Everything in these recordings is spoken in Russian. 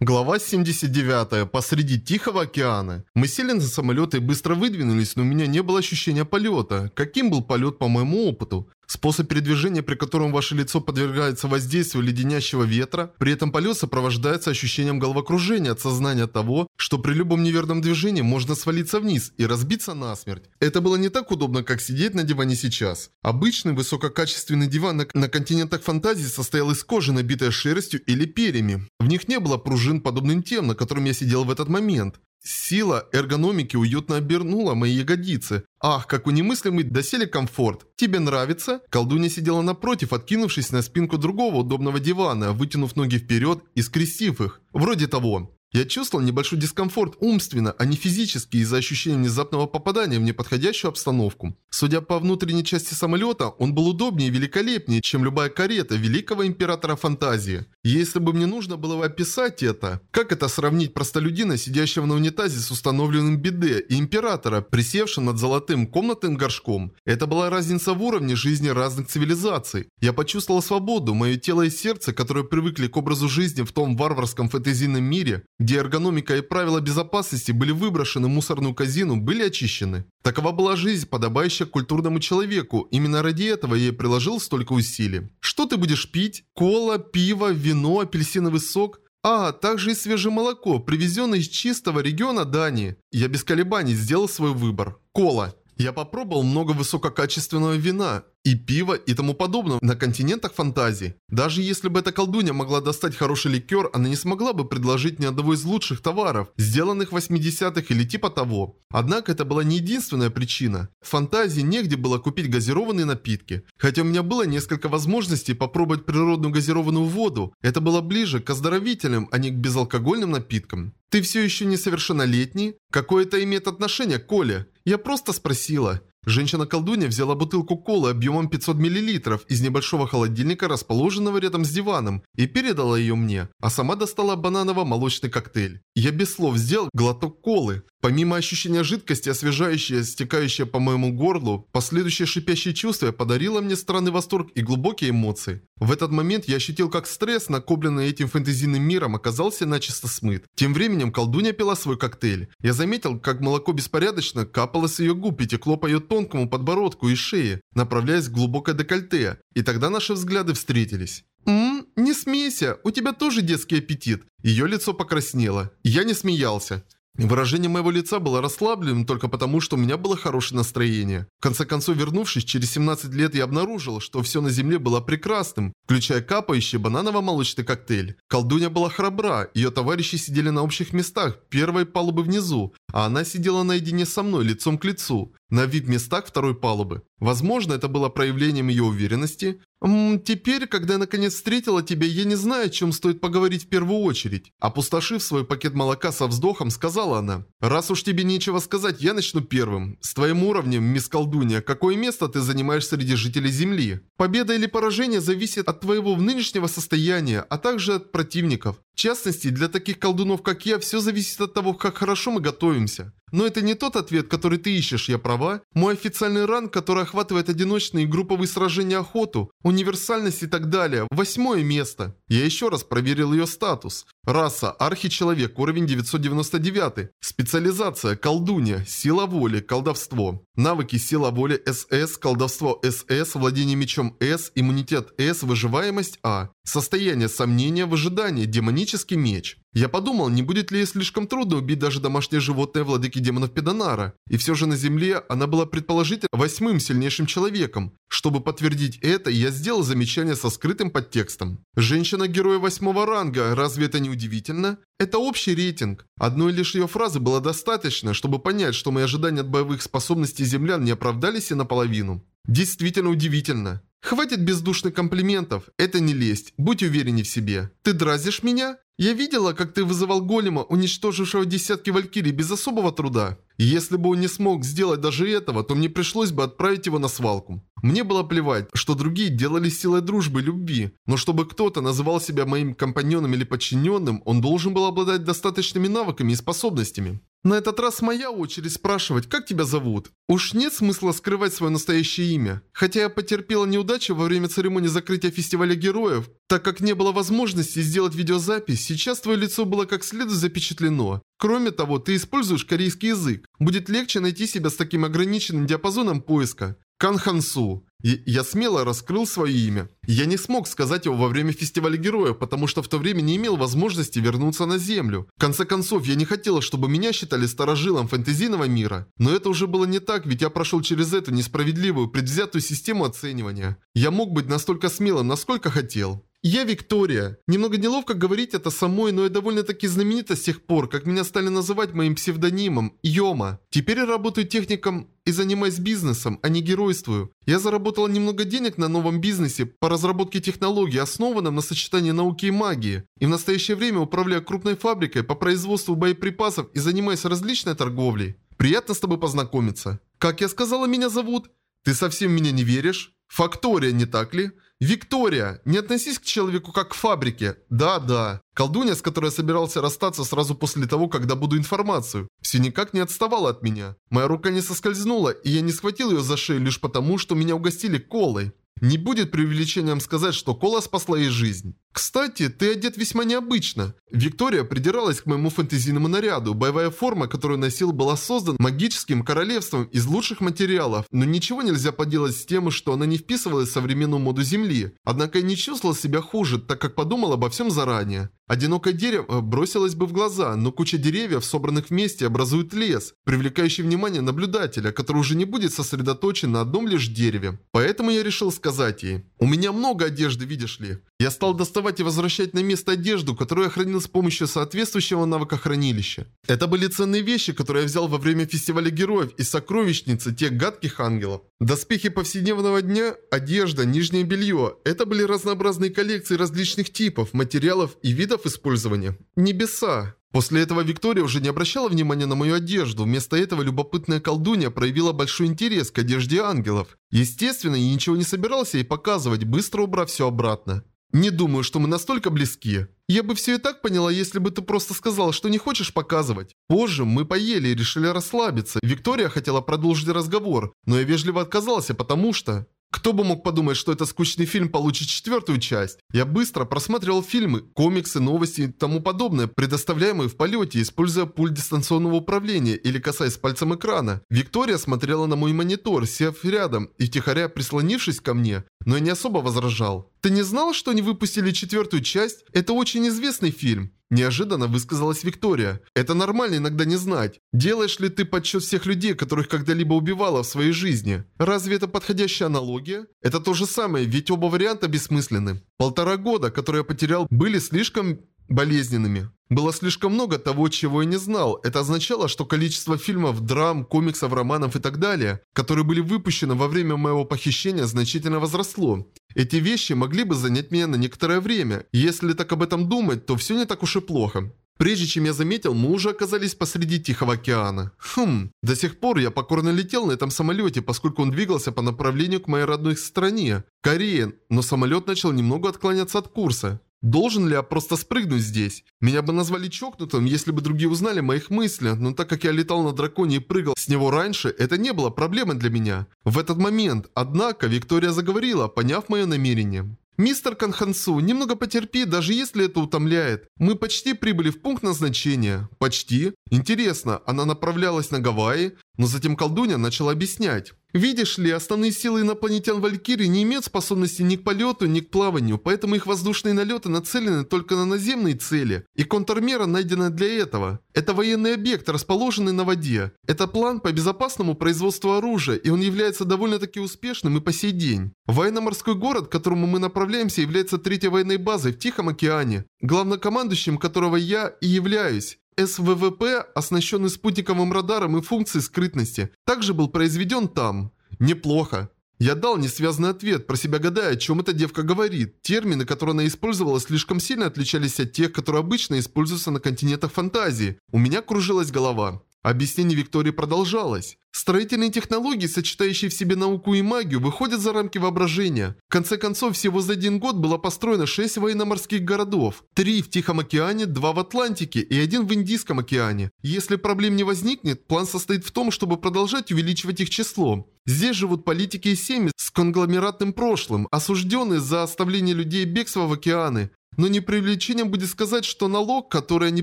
Глава 79. Посреди Тихого океана. Мы сели на самолет и быстро выдвинулись, но у меня не было ощущения полета. Каким был полет по моему опыту? Способ передвижения, при котором ваше лицо подвергается воздействию леденящего ветра, при этом полет сопровождается ощущением головокружения от сознания того, что при любом неверном движении можно свалиться вниз и разбиться насмерть. Это было не так удобно, как сидеть на диване сейчас. Обычный высококачественный диван на, на континентах фантазии состоял из кожи, набитой шерстью или перьями. В них не было пружин, подобным тем, на котором я сидел в этот момент. Сила эргономики уютно обернула мои ягодицы. Ах, как у немыслимый доселе комфорт. Тебе нравится? Колдунья сидела напротив, откинувшись на спинку другого удобного дивана, вытянув ноги вперед и скрестив их. Вроде того. Я чувствовал небольшой дискомфорт умственно, а не физически из-за ощущения внезапного попадания в неподходящую обстановку. Судя по внутренней части самолета, он был удобнее и великолепнее, чем любая карета великого императора фантазии. Если бы мне нужно было описать это, как это сравнить простолюдина, сидящего на унитазе с установленным биде, и императора, присевшим над золотым комнатным горшком. Это была разница в уровне жизни разных цивилизаций. Я почувствовал свободу, мое тело и сердце, которые привыкли к образу жизни в том варварском фэнтезийном мире, где эргономика и правила безопасности были выброшены в мусорную казину, были очищены. Такова была жизнь, подобающая культурному человеку. Именно ради этого я и приложил столько усилий. Что ты будешь пить? Кола, пиво, вино, апельсиновый сок? А, также и свежее молоко, привезенное из чистого региона Дании. Я без колебаний сделал свой выбор. Кола. Я попробовал много высококачественного вина и пива и тому подобного на континентах фантазии. Даже если бы эта колдунья могла достать хороший ликер, она не смогла бы предложить ни одного из лучших товаров, сделанных в 80-х или типа того. Однако это была не единственная причина. В фантазии негде было купить газированные напитки. Хотя у меня было несколько возможностей попробовать природную газированную воду, это было ближе к оздоровителям, а не к безалкогольным напиткам. Ты все еще несовершеннолетний? Какое это имеет отношение к Коле? Я просто спросила. Женщина-колдунья взяла бутылку колы объемом 500 мл из небольшого холодильника, расположенного рядом с диваном, и передала ее мне, а сама достала бананово-молочный коктейль. Я без слов сделал глоток колы. Помимо ощущения жидкости, освежающее, стекающее по моему горлу, последующее шипящее чувство подарило мне странный восторг и глубокие эмоции. В этот момент я ощутил, как стресс, накопленный этим фэнтезийным миром, оказался начисто смыт. Тем временем колдунья пила свой коктейль. Я заметил, как молоко беспорядочно капало с ее губ и текло по ее тонкому подбородку и шее, направляясь в глубокое декольте, и тогда наши взгляды встретились. «Ммм, не смейся, у тебя тоже детский аппетит». Ее лицо покраснело. Я не смеялся. Выражение моего лица было расслабленным только потому, что у меня было хорошее настроение. В конце концов, вернувшись через 17 лет, я обнаружил, что все на земле было прекрасным, включая капающий бананово-молочный коктейль. Колдунья была храбра, ее товарищи сидели на общих местах, первой палубы внизу, а она сидела наедине со мной, лицом к лицу, на вип-местах второй палубы. Возможно, это было проявлением ее уверенности, «Ммм, теперь, когда я наконец встретила тебя, я не знаю, о чем стоит поговорить в первую очередь». Опустошив свой пакет молока со вздохом, сказала она. «Раз уж тебе нечего сказать, я начну первым. С твоим уровнем, мисс Колдунья, какое место ты занимаешь среди жителей Земли? Победа или поражение зависит от твоего нынешнего состояния, а также от противников. В частности, для таких колдунов, как я, все зависит от того, как хорошо мы готовимся. Но это не тот ответ, который ты ищешь, я права? Мой официальный ранг, который охватывает одиночные и групповые сражения охоту, универсальность и так далее, восьмое место. Я еще раз проверил ее статус. Раса – архичеловек, уровень 999. Специализация – колдунья, сила воли, колдовство. Навыки сила воли СС, колдовство СС, владение мечом С, иммунитет С, выживаемость А. Состояние сомнения в ожидании, демонический меч. Я подумал, не будет ли слишком трудно убить даже домашнее животное владыки демонов Педонара. И все же на Земле она была предположительно восьмым сильнейшим человеком. Чтобы подтвердить это, я сделал замечание со скрытым подтекстом. Женщина-герой восьмого ранга, разве это не удивительно? Это общий рейтинг. Одной лишь ее фразы было достаточно, чтобы понять, что мои ожидания от боевых способностей землян не оправдались и наполовину. Действительно удивительно. Хватит бездушных комплиментов, это не лесть, будь уверенней в себе. Ты дразишь меня? Я видела, как ты вызывал голема, уничтожившего десятки валькирий без особого труда. если бы он не смог сделать даже этого, то мне пришлось бы отправить его на свалку. Мне было плевать, что другие делали силой дружбы и любви, но чтобы кто-то называл себя моим компаньоном или подчиненным, он должен был обладать достаточными навыками и способностями. На этот раз моя очередь спрашивать, как тебя зовут. Уж нет смысла скрывать свое настоящее имя. Хотя я потерпела неудачу во время церемонии закрытия фестиваля героев, так как не было возможности сделать видеозапись, сейчас твое лицо было как следует запечатлено. Кроме того, ты используешь корейский язык. Будет легче найти себя с таким ограниченным диапазоном поиска. Кан Хансу. И я смело раскрыл свое имя. Я не смог сказать его во время фестиваля героев, потому что в то время не имел возможности вернуться на Землю. В конце концов, я не хотел, чтобы меня считали старожилом фэнтезийного мира. Но это уже было не так, ведь я прошел через эту несправедливую, предвзятую систему оценивания. Я мог быть настолько смелым, насколько хотел. Я Виктория. Немного неловко говорить это самой, но я довольно-таки знаменита с тех пор, как меня стали называть моим псевдонимом Йома. Теперь я работаю техником и занимаюсь бизнесом, а не геройствую. Я заработала немного денег на новом бизнесе по разработке технологий, основанном на сочетании науки и магии. И в настоящее время управляю крупной фабрикой по производству боеприпасов и занимаюсь различной торговлей. Приятно с тобой познакомиться. Как я сказала, меня зовут? Ты совсем меня не веришь? Фактория, не так ли? «Виктория, не относись к человеку как к фабрике». «Да-да». Колдунья, с которой я собирался расстаться сразу после того, когда буду информацию, все никак не отставала от меня. Моя рука не соскользнула, и я не схватил ее за шею лишь потому, что меня угостили колой. Не будет преувеличением сказать, что кола спасла ей жизнь. Кстати, ты одет весьма необычно. Виктория придиралась к моему фэнтезийному наряду. Боевая форма, которую носил, была создана магическим королевством из лучших материалов, но ничего нельзя поделать с тем, что она не вписывалась в современную моду Земли. Однако я не чувствовал себя хуже, так как подумал обо всем заранее. Одинокое дерево э, бросилось бы в глаза, но куча деревьев, собранных вместе, образует лес, привлекающий внимание наблюдателя, который уже не будет сосредоточен на одном лишь дереве. Поэтому я решил сказать ей, «У меня много одежды, видишь ли. Я стал доставать и возвращать на место одежду, которую я хранил с помощью соответствующего навыка хранилища. Это были ценные вещи, которые я взял во время фестиваля героев из сокровищницы тех гадких ангелов. Доспехи повседневного дня, одежда, нижнее белье – это были разнообразные коллекции различных типов, материалов и видов использования. Небеса. После этого Виктория уже не обращала внимания на мою одежду, вместо этого любопытная колдунья проявила большой интерес к одежде ангелов. Естественно, я ничего не собирался ей показывать, быстро убрав все обратно. Не думаю, что мы настолько близки. Я бы все и так поняла, если бы ты просто сказал, что не хочешь показывать. Позже мы поели и решили расслабиться. Виктория хотела продолжить разговор, но я вежливо отказался, потому что... Кто бы мог подумать, что этот скучный фильм получит четвертую часть? Я быстро просматривал фильмы, комиксы, новости и тому подобное, предоставляемые в полете, используя пульт дистанционного управления или касаясь пальцем экрана. Виктория смотрела на мой монитор, сев рядом и втихаря прислонившись ко мне, но я не особо возражал. «Ты не знал, что они выпустили четвертую часть? Это очень известный фильм. Неожиданно высказалась Виктория. «Это нормально иногда не знать. Делаешь ли ты подсчет всех людей, которых когда-либо убивала в своей жизни? Разве это подходящая аналогия? Это то же самое, ведь оба варианта бессмысленны. Полтора года, которые я потерял, были слишком болезненными. Было слишком много того, чего я не знал. Это означало, что количество фильмов, драм, комиксов, романов и так далее, которые были выпущены во время моего похищения, значительно возросло. Эти вещи могли бы занять меня на некоторое время. если так об этом думать, то все не так уж и плохо. Прежде чем я заметил, мы уже оказались посреди Тихого океана. Хм, до сих пор я покорно летел на этом самолете, поскольку он двигался по направлению к моей родной стране, Корее, но самолет начал немного отклоняться от курса. Должен ли я просто спрыгнуть здесь? Меня бы назвали чокнутым, если бы другие узнали моих мыслях, но так как я летал на драконе и прыгал с него раньше, это не было проблемой для меня. В этот момент, однако, Виктория заговорила, поняв мое намерение. «Мистер Канхансу, немного потерпи, даже если это утомляет. Мы почти прибыли в пункт назначения». «Почти?» Интересно, она направлялась на Гавайи? Но затем колдунья начала объяснять. Видишь ли, основные силы инопланетян Валькирии не имеют способности ни к полету, ни к плаванию, поэтому их воздушные налеты нацелены только на наземные цели, и контрмера найдена для этого. Это военный объект, расположенный на воде. Это план по безопасному производству оружия, и он является довольно-таки успешным и по сей день. Военно-морской город, к которому мы направляемся, является третьей военной базой в Тихом океане, главнокомандующим которого я и являюсь. СВВП, оснащенный спутниковым радаром и функцией скрытности, также был произведен там. Неплохо. Я дал несвязный ответ, про себя гадая, о чем эта девка говорит. Термины, которые она использовала, слишком сильно отличались от тех, которые обычно используются на континентах фантазии. У меня кружилась голова. Объяснение Виктории продолжалось. Строительные технологии, сочетающие в себе науку и магию, выходят за рамки воображения. В конце концов, всего за один год было построено 6 военно-морских городов. Три в Тихом океане, два в Атлантике и один в Индийском океане. Если проблем не возникнет, план состоит в том, чтобы продолжать увеличивать их число. Здесь живут политики и семьи с конгломератным прошлым, осужденные за оставление людей бегства в океаны. Но не привлечением будет сказать, что налог, который они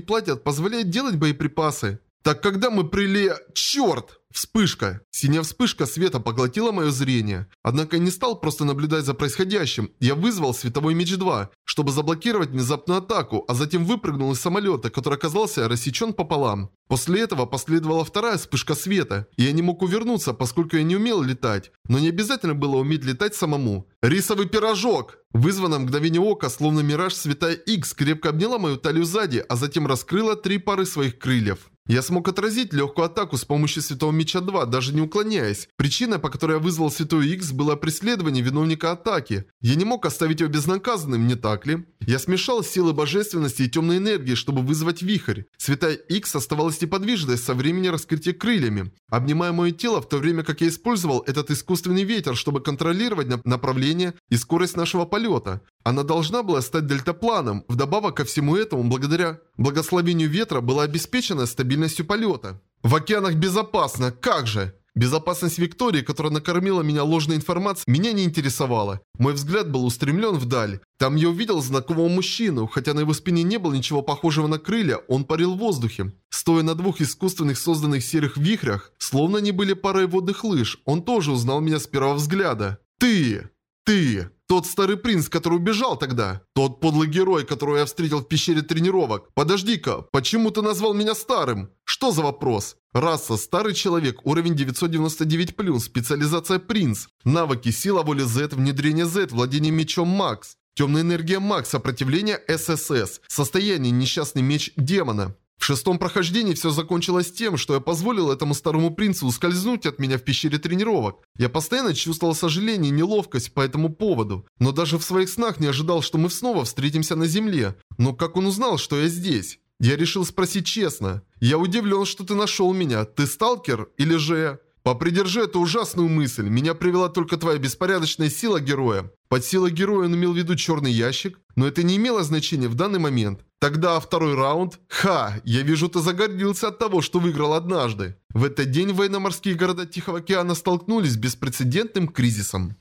платят, позволяет делать боеприпасы. Так когда мы прили... Черт! Вспышка. Синяя вспышка света поглотила мое зрение. Однако я не стал просто наблюдать за происходящим. Я вызвал световой меч 2, чтобы заблокировать внезапную атаку, а затем выпрыгнул из самолета, который оказался рассечен пополам. После этого последовала вторая вспышка света, и я не мог увернуться, поскольку я не умел летать. Но не обязательно было уметь летать самому. Рисовый пирожок! Вызвано мгновение ока, словно мираж святая X крепко обняла мою талию сзади, а затем раскрыла три пары своих крыльев. Я смог отразить легкую атаку с помощью Святого Меча 2, даже не уклоняясь. Причина, по которой я вызвал Святой X, была преследование виновника атаки. Я не мог оставить его безнаказанным, не так ли? Я смешал силы божественности и темной энергии, чтобы вызвать вихрь. Святая X оставалась неподвижной со времени раскрытия крыльями, обнимая мое тело, в то время как я использовал этот искусственный ветер, чтобы контролировать направление и скорость нашего полета. Она должна была стать дельтапланом. Вдобавок ко всему этому, благодаря благословению ветра, была обеспечена стабильностью полета. В океанах безопасно, как же? Безопасность Виктории, которая накормила меня ложной информацией, меня не интересовала. Мой взгляд был устремлен вдаль. Там я увидел знакомого мужчину, хотя на его спине не было ничего похожего на крылья, он парил в воздухе. Стоя на двух искусственных созданных серых вихрях, словно они были парой водных лыж, он тоже узнал меня с первого взгляда. «Ты! Ты!» Тот старый принц, который убежал тогда. Тот подлый герой, которого я встретил в пещере тренировок. Подожди-ка, почему ты назвал меня старым? Что за вопрос? Раса Старый человек, уровень 999+, специализация принц. Навыки сила воли Z, внедрение Z, владение мечом Макс. Темная энергия Макс, сопротивление ССС. Состояние несчастный меч демона. В шестом прохождении все закончилось тем, что я позволил этому старому принцу ускользнуть от меня в пещере тренировок. Я постоянно чувствовал сожаление и неловкость по этому поводу. Но даже в своих снах не ожидал, что мы снова встретимся на земле. Но как он узнал, что я здесь? Я решил спросить честно. Я удивлен, что ты нашел меня. Ты сталкер или же... Попридержи эту ужасную мысль. Меня привела только твоя беспорядочная сила героя. Под силой героя он имел в виду черный ящик, но это не имело значения в данный момент. Тогда второй раунд. Ха, я вижу, ты загордился от того, что выиграл однажды. В этот день военно-морские города Тихого океана столкнулись с беспрецедентным кризисом.